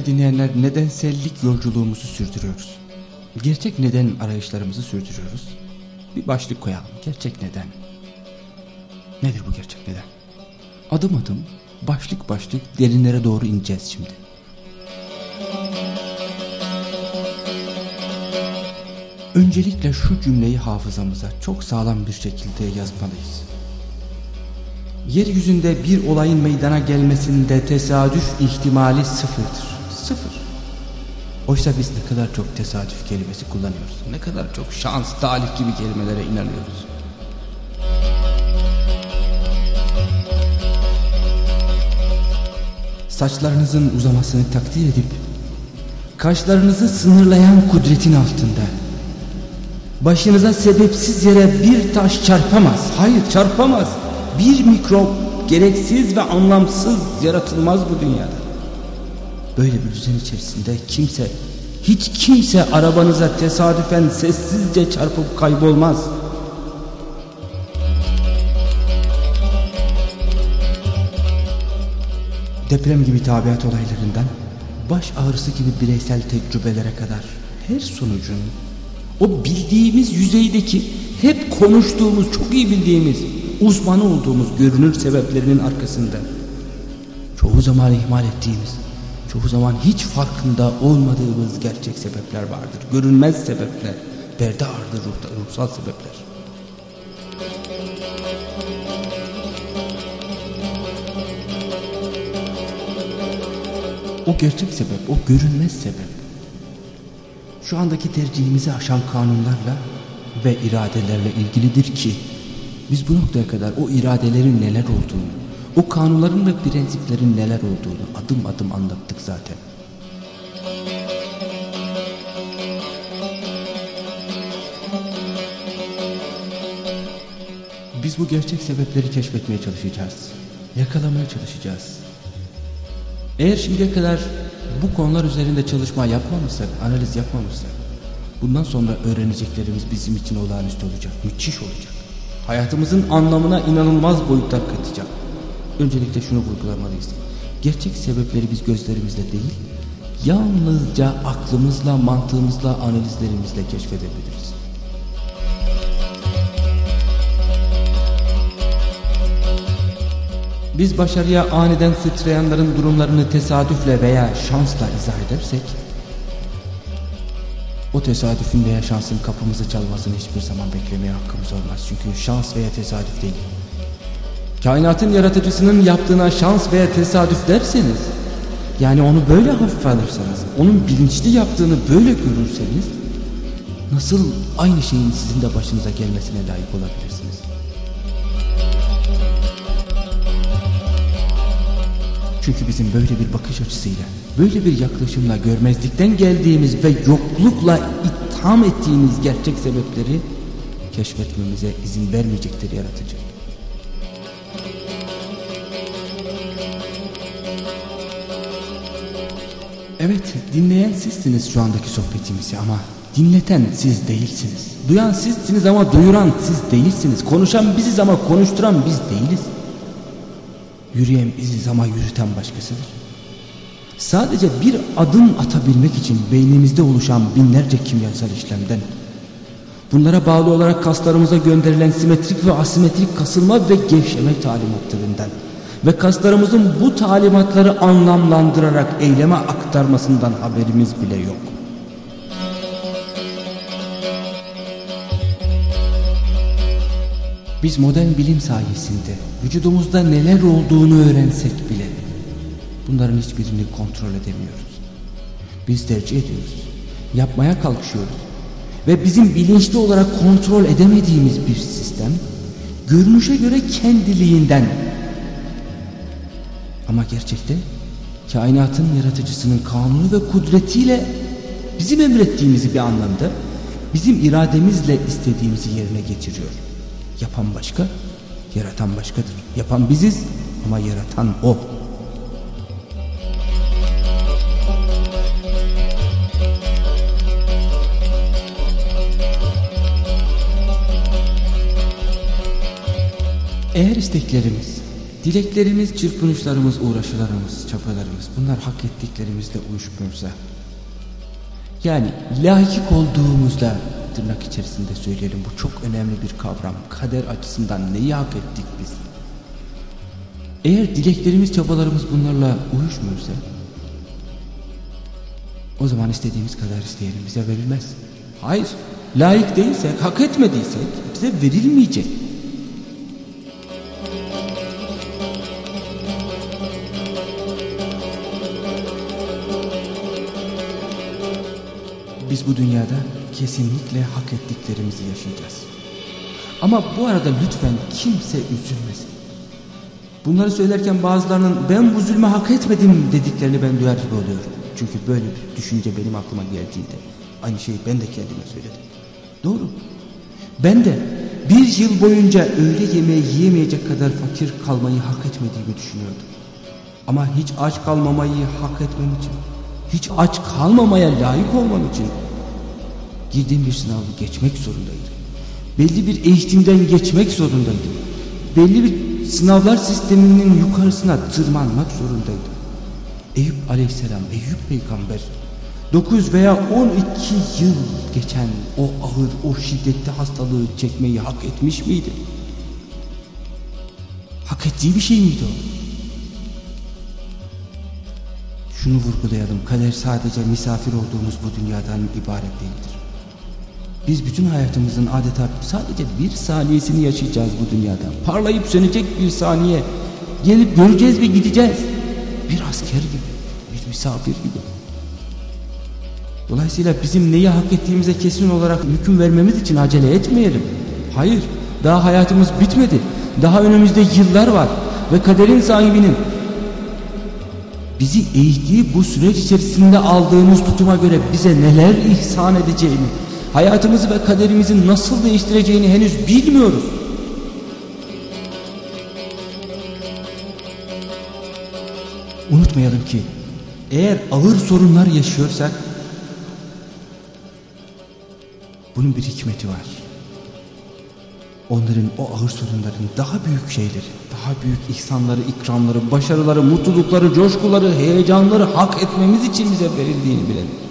Değerli dinleyenler nedensellik yolculuğumuzu sürdürüyoruz. Gerçek neden arayışlarımızı sürdürüyoruz. Bir başlık koyalım. Gerçek neden. Nedir bu gerçek neden? Adım adım başlık başlık derinlere doğru ineceğiz şimdi. Öncelikle şu cümleyi hafızamıza çok sağlam bir şekilde yazmalıyız. Yeryüzünde bir olayın meydana gelmesinde tesadüf ihtimali sıfırdır. Sıfır. Oysa biz ne kadar çok tesadüf kelimesi kullanıyoruz. Ne kadar çok şans, talih gibi kelimelere inanıyoruz. Saçlarınızın uzamasını takdir edip kaşlarınızı sınırlayan kudretin altında başınıza sebepsiz yere bir taş çarpamaz. Hayır çarpamaz. Bir mikrop gereksiz ve anlamsız yaratılmaz bu dünyada. Böyle bir düzen içerisinde kimse, hiç kimse arabanıza tesadüfen sessizce çarpıp kaybolmaz. Deprem gibi tabiat olaylarından, baş ağrısı gibi bireysel tecrübelere kadar her sonucun o bildiğimiz yüzeydeki hep konuştuğumuz, çok iyi bildiğimiz, uzmanı olduğumuz görünür sebeplerinin arkasında çoğu zaman ihmal ettiğimiz, çoğu zaman hiç farkında olmadığımız gerçek sebepler vardır. Görünmez sebepler, perde ardı ruhsal sebepler. O gerçek sebep, o görünmez sebep. Şu andaki tercihimizi aşan kanunlarla ve iradelerle ilgilidir ki biz bu noktaya kadar o iradelerin neler olduğunu, o kanunların ve prensiplerin neler olduğunu adım adım anlattık zaten. Biz bu gerçek sebepleri keşfetmeye çalışacağız. Yakalamaya çalışacağız. Eğer şimdiye kadar bu konular üzerinde çalışma yapmamışsak, analiz yapmamışsak, bundan sonra öğreneceklerimiz bizim için olağanüstü olacak, müthiş olacak. Hayatımızın anlamına inanılmaz boyutlar katacak. Öncelikle şunu vurgulamalıyız. Gerçek sebepleri biz gözlerimizle değil, yalnızca aklımızla, mantığımızla, analizlerimizle keşfedebiliriz. Biz başarıya aniden sıçrayanların durumlarını tesadüfle veya şansla izah edersek, o tesadüfün veya şansın kapımızı çalmasını hiçbir zaman beklemeye hakkımız olmaz. Çünkü şans veya tesadüf değil. Kainatın yaratıcısının yaptığına şans veya tesadüf derseniz, yani onu böyle hafif alırsanız, onun bilinçli yaptığını böyle görürseniz, nasıl aynı şeyin sizin de başınıza gelmesine layık olabilirsiniz? Çünkü bizim böyle bir bakış açısıyla, böyle bir yaklaşımla görmezlikten geldiğimiz ve yoklukla itham ettiğimiz gerçek sebepleri keşfetmemize izin vermeyecektir yaratıcı. Evet dinleyen sizsiniz şu andaki sohbetimizi ama dinleten siz değilsiniz. Duyan sizsiniz ama duyuran siz değilsiniz. Konuşan biziz ama konuşturan biz değiliz. Yürüyen biziz ama yürüten başkasıdır. Sadece bir adım atabilmek için beynimizde oluşan binlerce kimyasal işlemden, bunlara bağlı olarak kaslarımıza gönderilen simetrik ve asimetrik kasılma ve gevşeme talimatlarından ve kaslarımızın bu talimatları anlamlandırarak eyleme aktarmasından haberimiz bile yok. Biz modern bilim sayesinde vücudumuzda neler olduğunu öğrensek bile bunların hiçbirini kontrol edemiyoruz. Biz tercih ediyoruz. Yapmaya kalkışıyoruz. Ve bizim bilinçli olarak kontrol edemediğimiz bir sistem görünüşe göre kendiliğinden ama gerçekte kainatın yaratıcısının kanunu ve kudretiyle bizim emrettiğimizi bir anlamda bizim irademizle istediğimizi yerine getiriyor. Yapan başka, yaratan başkadır. Yapan biziz ama yaratan o. Eğer isteklerimiz Dileklerimiz, çırpınışlarımız, uğraşılarımız, çapalarımız bunlar hak ettiklerimizle uyuşmuyorsa yani layık olduğumuzda tırnak içerisinde söyleyelim bu çok önemli bir kavram. Kader açısından neyi hak ettik biz? Eğer dileklerimiz, çabalarımız bunlarla uyuşmuyorsa o zaman istediğimiz kadar isteyelim bize verilmez. Hayır, layık değilsek, hak etmediysek bize verilmeyecek. Bu dünyada kesinlikle hak ettiklerimizi yaşayacağız. Ama bu arada lütfen kimse üzülmesin. Bunları söylerken bazılarının ben bu zulmü hak etmedim dediklerini ben duyar gibi oluyorum. Çünkü böyle bir düşünce benim aklıma geldiğinde aynı şeyi ben de kendime söyledim. Doğru. Ben de bir yıl boyunca öğle yemeği yiyemeyecek kadar fakir kalmayı hak etmediğimi düşünüyordum. Ama hiç aç kalmamayı hak etmem için, hiç aç kalmamaya layık olmam için girdiğim bir sınavı geçmek zorundaydım. Belli bir eğitimden geçmek zorundaydım. Belli bir sınavlar sisteminin yukarısına tırmanmak zorundaydım. Eyüp aleyhisselam, Eyüp peygamber 9 veya 12 yıl geçen o ağır, o şiddetli hastalığı çekmeyi hak etmiş miydi? Hak ettiği bir şey miydi o? Şunu vurgulayalım, kader sadece misafir olduğumuz bu dünyadan ibaret değildir. Biz bütün hayatımızın adeta sadece bir saniyesini yaşayacağız bu dünyada. Parlayıp sönecek bir saniye. Gelip göreceğiz ve gideceğiz. Bir asker gibi, bir misafir gibi. Dolayısıyla bizim neyi hak ettiğimize kesin olarak hüküm vermemiz için acele etmeyelim. Hayır, daha hayatımız bitmedi. Daha önümüzde yıllar var ve kaderin sahibinin bizi eğittiği bu süreç içerisinde aldığımız tutuma göre bize neler ihsan edeceğini, hayatımızı ve kaderimizi nasıl değiştireceğini henüz bilmiyoruz. Unutmayalım ki eğer ağır sorunlar yaşıyorsak bunun bir hikmeti var. Onların o ağır sorunların daha büyük şeyleri, daha büyük ihsanları, ikramları, başarıları, mutlulukları, coşkuları, heyecanları hak etmemiz için bize verildiğini bilelim.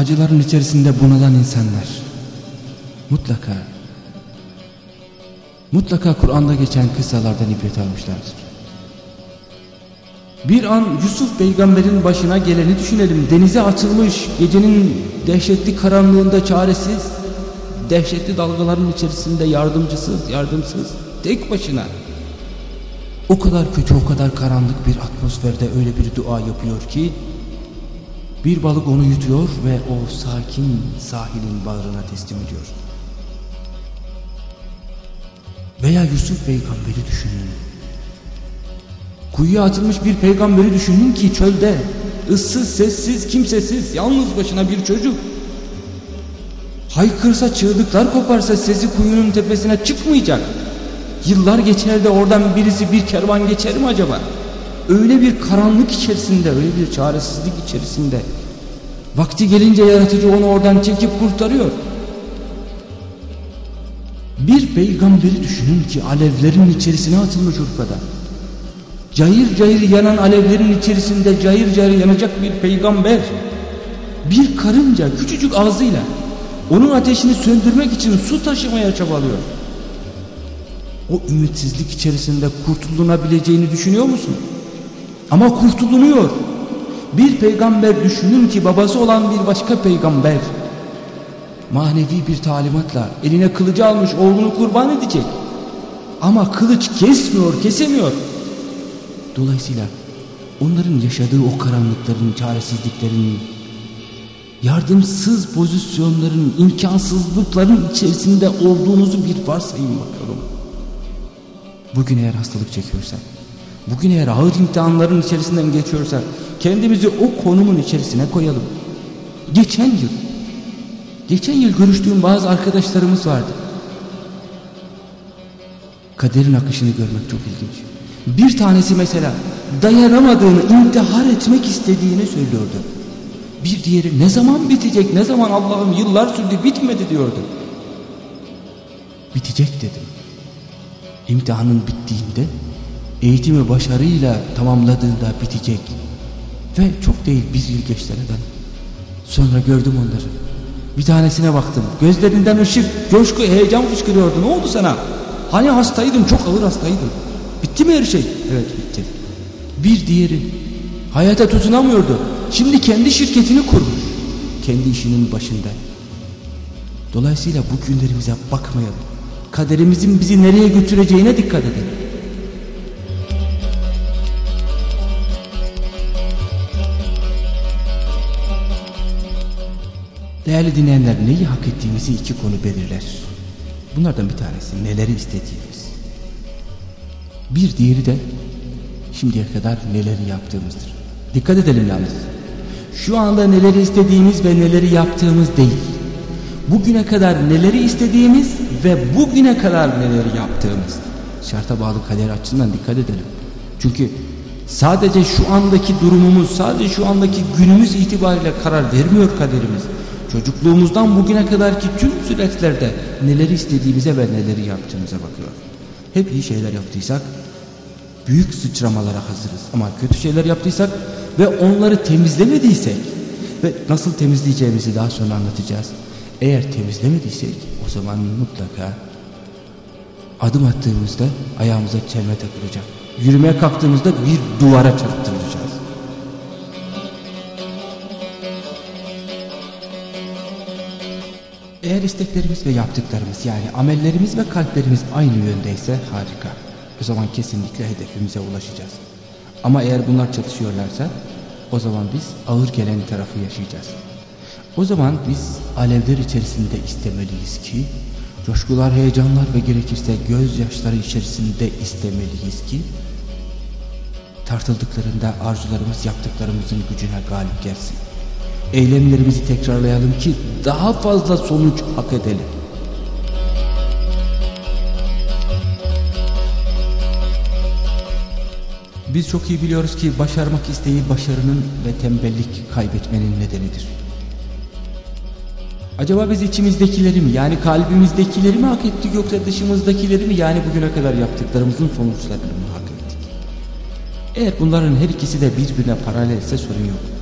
Acıların içerisinde bunalan insanlar mutlaka mutlaka Kur'an'da geçen kıssalardan ibret almışlardır. Bir an Yusuf peygamberin başına geleni düşünelim. Denize atılmış, gecenin dehşetli karanlığında çaresiz, dehşetli dalgaların içerisinde yardımcısız, yardımsız, tek başına. O kadar kötü, o kadar karanlık bir atmosferde öyle bir dua yapıyor ki, bir balık onu yutuyor ve o sakin sahilin bağrına teslim ediyor. Veya Yusuf peygamberi düşünün. Kuyuya atılmış bir peygamberi düşünün ki çölde, ıssız, sessiz, kimsesiz, yalnız başına bir çocuk. Haykırsa, çığlıklar koparsa sesi kuyunun tepesine çıkmayacak. Yıllar geçer de oradan birisi bir kervan geçer mi acaba? Öyle bir karanlık içerisinde, öyle bir çaresizlik içerisinde. Vakti gelince yaratıcı onu oradan çekip kurtarıyor. Bir peygamberi düşünün ki alevlerin içerisine atılmış Urfa'da. Cayır cayır yanan alevlerin içerisinde cayır cayır yanacak bir peygamber. Bir karınca küçücük ağzıyla onun ateşini söndürmek için su taşımaya çabalıyor. O ümitsizlik içerisinde kurtulunabileceğini düşünüyor musun? Ama kurtulunuyor. Bir peygamber düşünün ki babası olan bir başka peygamber manevi bir talimatla eline kılıcı almış oğlunu kurban edecek. Ama kılıç kesmiyor, kesemiyor. Dolayısıyla onların yaşadığı o karanlıkların, çaresizliklerin, yardımsız pozisyonların, imkansızlıkların içerisinde olduğunuzu bir varsayın bakalım. Bugün eğer hastalık çekiyorsak, bugün eğer ağır imtihanların içerisinden geçiyorsak, kendimizi o konumun içerisine koyalım. Geçen yıl, geçen yıl görüştüğüm bazı arkadaşlarımız vardı. Kaderin akışını görmek çok ilginç. Bir tanesi mesela dayanamadığını, intihar etmek istediğini söylüyordu. Bir diğeri ne zaman bitecek, ne zaman Allah'ım yıllar sürdü bitmedi diyordu. bitecek dedim. İmtihanın bittiğinde eğitimi başarıyla tamamladığında bitecek. Ve çok değil bir yıl geçti aradan. Sonra gördüm onları. Bir tanesine baktım. Gözlerinden ışık, coşku, heyecan fışkırıyordu. Ne oldu sana? Hani hastaydım, çok ağır hastaydım. Bitti mi her şey? Evet bitti. Bir diğeri hayata tutunamıyordu. Şimdi kendi şirketini kurmuş. Kendi işinin başında. Dolayısıyla bu günlerimize bakmayalım. Kaderimizin bizi nereye götüreceğine dikkat edelim. Değerli dinleyenler neyi hak ettiğimizi iki konu belirler. Bunlardan bir tanesi neleri istediğimiz. Bir diğeri de şimdiye kadar neleri yaptığımızdır. Dikkat edelim yalnız. Şu anda neleri istediğimiz ve neleri yaptığımız değil. Bugüne kadar neleri istediğimiz ve bugüne kadar neleri yaptığımız. Şarta bağlı kader açısından dikkat edelim. Çünkü sadece şu andaki durumumuz, sadece şu andaki günümüz itibariyle karar vermiyor kaderimiz. Çocukluğumuzdan bugüne kadarki tüm süreçlerde neleri istediğimize ve neleri yaptığımıza bakıyor. Hep iyi şeyler yaptıysak büyük sıçramalara hazırız. Ama kötü şeyler yaptıysak ve onları temizlemediysek ve nasıl temizleyeceğimizi daha sonra anlatacağız. Eğer temizlemediysek o zaman mutlaka adım attığımızda ayağımıza çelme takılacak. Yürümeye kalktığımızda bir duvara çarptıracağız. Eğer isteklerimiz ve yaptıklarımız yani amellerimiz ve kalplerimiz aynı yöndeyse harika. O zaman kesinlikle hedefimize ulaşacağız. Ama eğer bunlar çatışıyorlarsa o zaman biz ağır gelen tarafı yaşayacağız. O zaman biz alevler içerisinde istemeliyiz ki coşkular, heyecanlar ve gerekirse gözyaşları içerisinde istemeliyiz ki tartıldıklarında arzularımız yaptıklarımızın gücüne galip gelsin. Eylemlerimizi tekrarlayalım ki daha fazla sonuç hak edelim. Biz çok iyi biliyoruz ki başarmak isteği başarının ve tembellik kaybetmenin nedenidir. Acaba biz içimizdekileri mi yani kalbimizdekileri mi hak ettik yoksa dışımızdakileri mi yani bugüne kadar yaptıklarımızın sonuçlarını mı hak ettik? Eğer bunların her ikisi de birbirine paralelse sorun yok.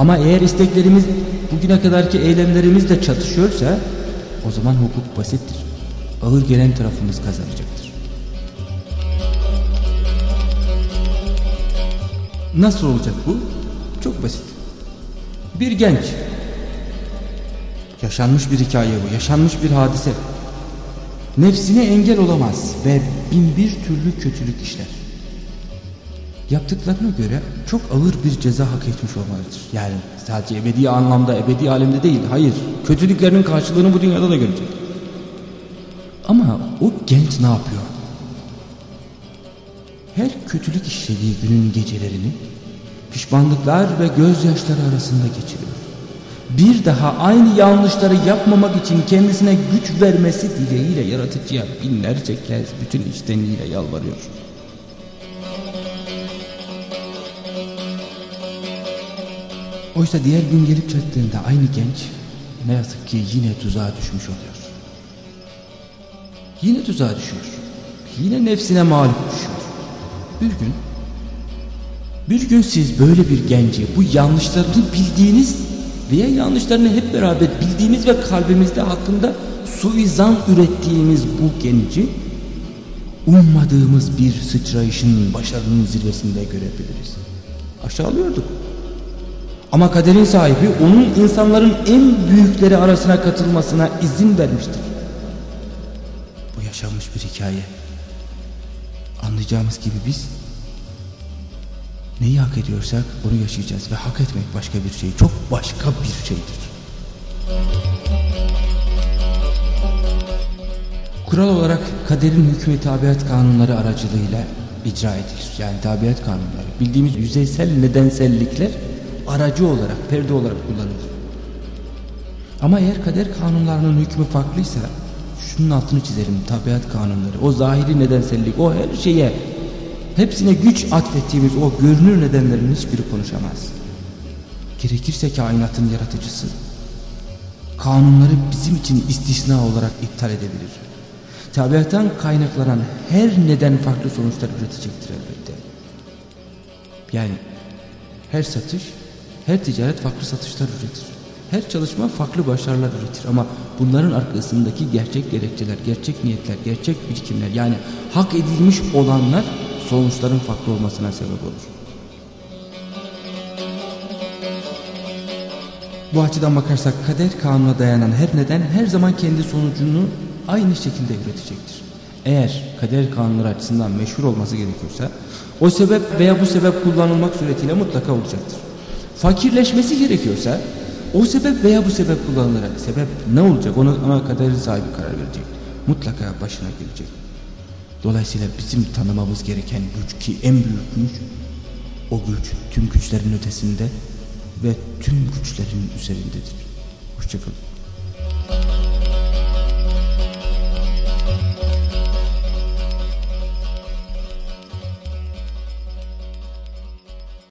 Ama eğer isteklerimiz bugüne kadarki eylemlerimizle çatışıyorsa o zaman hukuk basittir. Ağır gelen tarafımız kazanacaktır. Nasıl olacak bu? Çok basit. Bir genç. Yaşanmış bir hikaye bu. Yaşanmış bir hadise. Nefsine engel olamaz ve bin bir türlü kötülük işler. Yaptıklarına göre çok ağır bir ceza hak etmiş olmalıdır. Yani sadece ebedi anlamda, ebedi alemde değil. Hayır, kötülüklerinin karşılığını bu dünyada da görecek. Ama o genç ne yapıyor? Her kötülük işlediği günün gecelerini pişmanlıklar ve gözyaşları arasında geçiriyor. Bir daha aynı yanlışları yapmamak için kendisine güç vermesi dileğiyle yaratıcıya binlerce kez bütün içtenliğiyle yalvarıyor. Oysa diğer gün gelip çattığında aynı genç ne yazık ki yine tuzağa düşmüş oluyor. Yine tuzağa düşüyor. Yine nefsine mağlup düşüyor. Bir gün bir gün siz böyle bir genci bu yanlışlarını bildiğiniz veya yanlışlarını hep beraber bildiğimiz ve kalbimizde hakkında suizan ürettiğimiz bu genci ummadığımız bir sıçrayışın başarının zirvesinde görebiliriz. Aşağılıyorduk. Ama kaderin sahibi onun insanların en büyükleri arasına katılmasına izin vermiştir. Bu yaşanmış bir hikaye. Anlayacağımız gibi biz neyi hak ediyorsak onu yaşayacağız ve hak etmek başka bir şey, çok başka bir şeydir. Kural olarak kaderin hükmü tabiat kanunları aracılığıyla icra edilir. Yani tabiat kanunları. Bildiğimiz yüzeysel nedensellikler aracı olarak, perde olarak kullanılır. Ama eğer kader kanunlarının hükmü farklıysa şunun altını çizerim tabiat kanunları o zahiri nedensellik o her şeye hepsine güç atfettiğimiz o görünür nedenlerin hiçbiri konuşamaz. Gerekirse kainatın yaratıcısı kanunları bizim için istisna olarak iptal edebilir. Tabiattan kaynaklanan her neden farklı sonuçlar üretecektir elbette. Yani her satış, her ticaret farklı satışlar üretir. Her çalışma farklı başarılar üretir ama bunların arkasındaki gerçek gerekçeler, gerçek niyetler, gerçek birikimler yani hak edilmiş olanlar sonuçların farklı olmasına sebep olur. Bu açıdan bakarsak kader kanuna dayanan her neden her zaman kendi sonucunu aynı şekilde üretecektir. Eğer kader kanunları açısından meşhur olması gerekiyorsa o sebep veya bu sebep kullanılmak suretiyle mutlaka olacaktır. Fakirleşmesi gerekiyorsa o sebep veya bu sebep kullanılarak sebep ne olacak onu ona kaderin sahibi karar verecek. Mutlaka başına gelecek. Dolayısıyla bizim tanımamız gereken güç ki en büyük güç o güç tüm güçlerin ötesinde ve tüm güçlerin üzerindedir. Hoşçakalın.